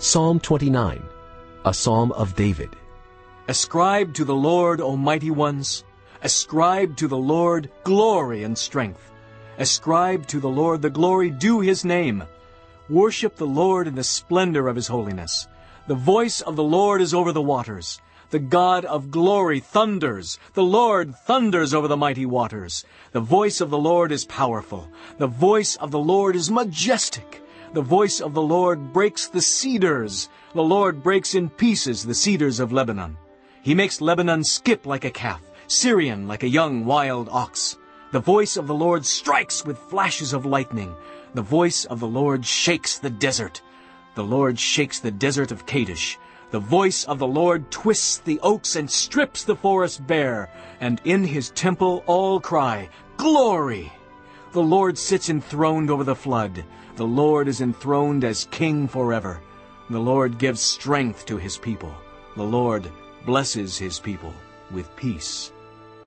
Psalm 29, a psalm of David. Ascribe to the Lord, O mighty ones. Ascribe to the Lord glory and strength. Ascribe to the Lord the glory due his name. Worship the Lord in the splendor of his holiness. The voice of the Lord is over the waters. The God of glory thunders. The Lord thunders over the mighty waters. The voice of the Lord is powerful. The voice of the Lord is majestic. The voice of the Lord breaks the cedars. The Lord breaks in pieces the cedars of Lebanon. He makes Lebanon skip like a calf, Sirion like a young wild ox. The voice of the Lord strikes with flashes of lightning. The voice of the Lord shakes the desert. The Lord shakes the desert of Kadesh. The voice of the Lord twists the oaks and strips the forest bare. And in his temple all cry, Glory! The Lord sits enthroned over the flood. The Lord is enthroned as king forever. The Lord gives strength to his people. The Lord blesses his people with peace.